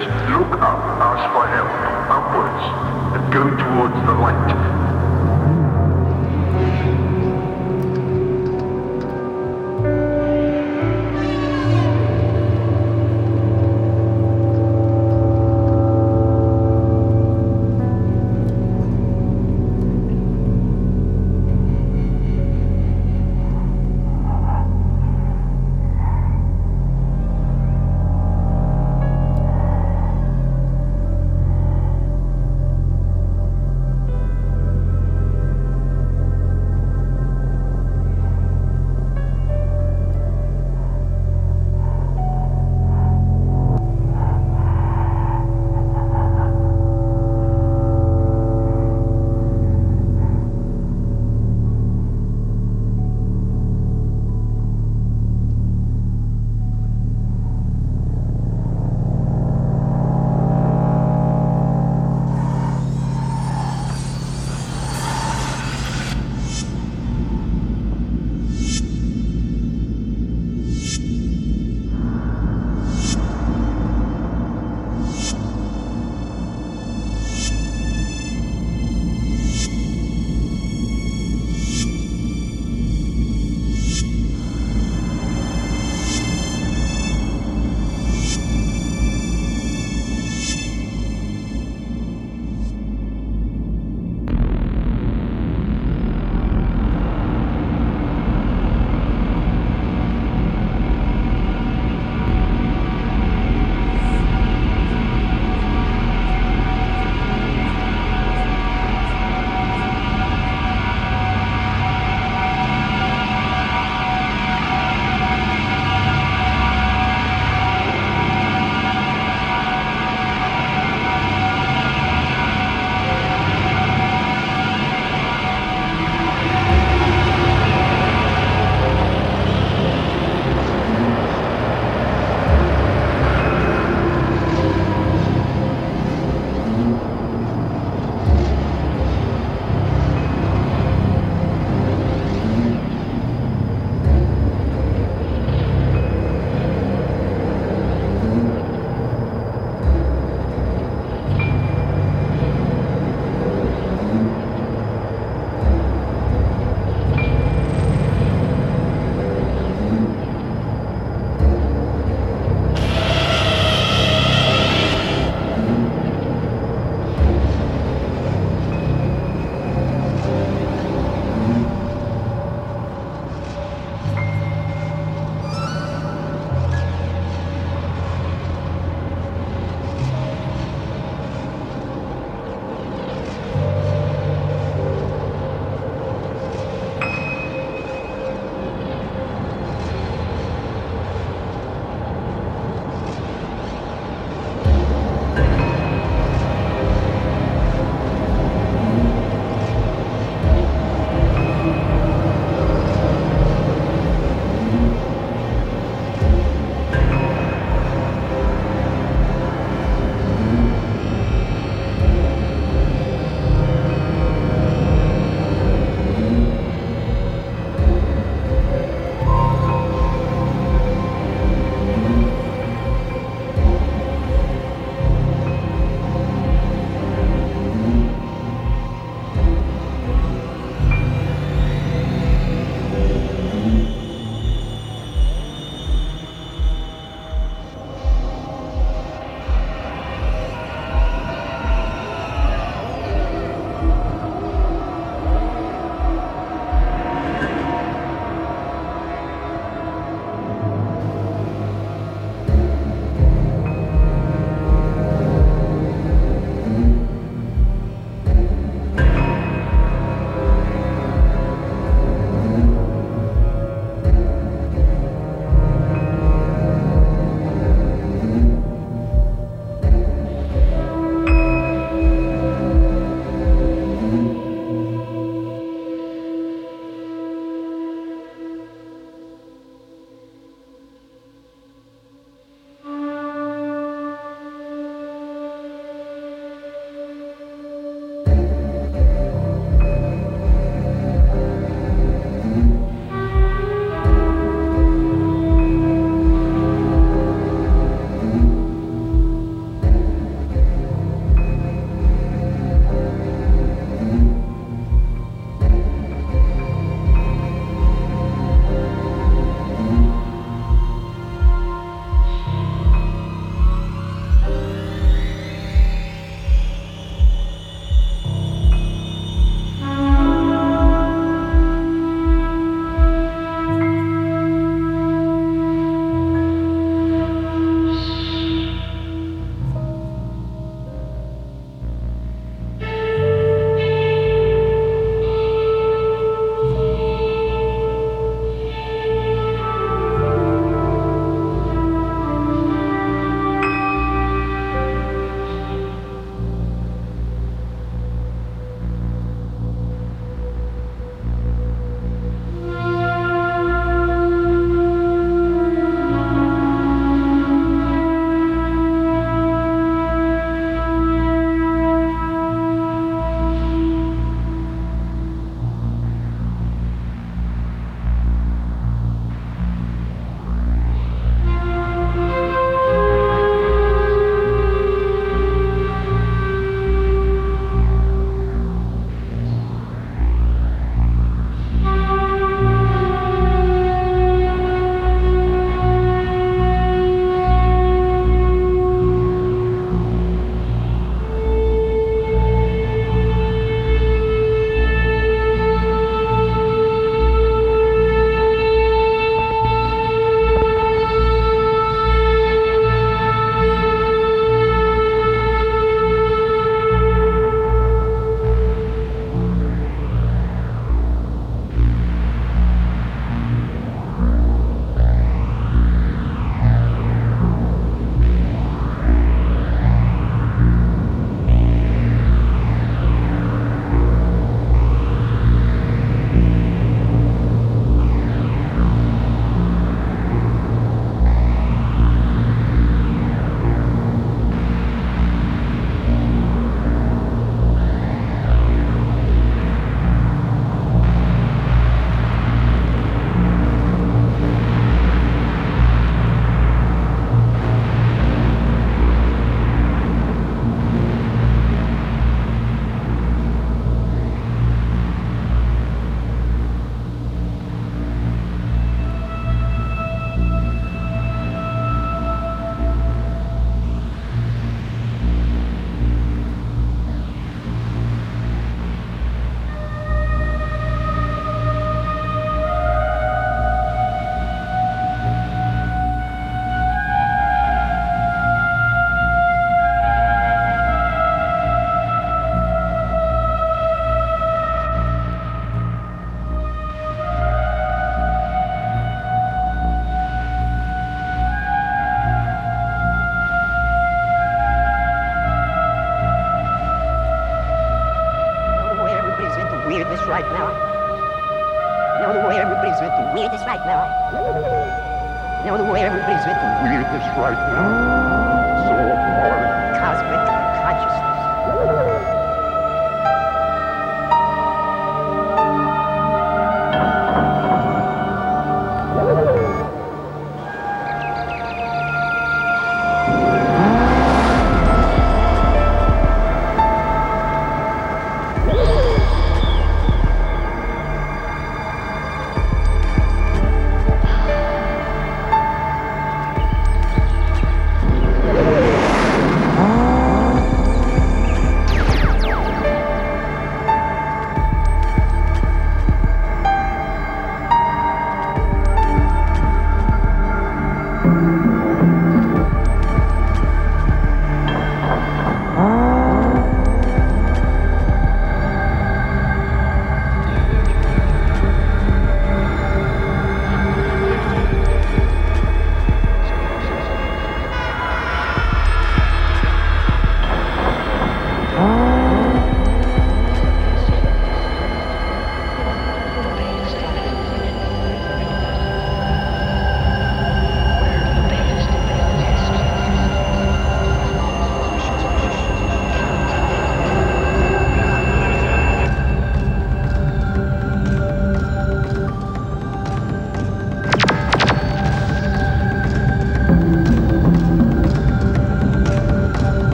Just look up, ask for help, upwards, and go towards the light.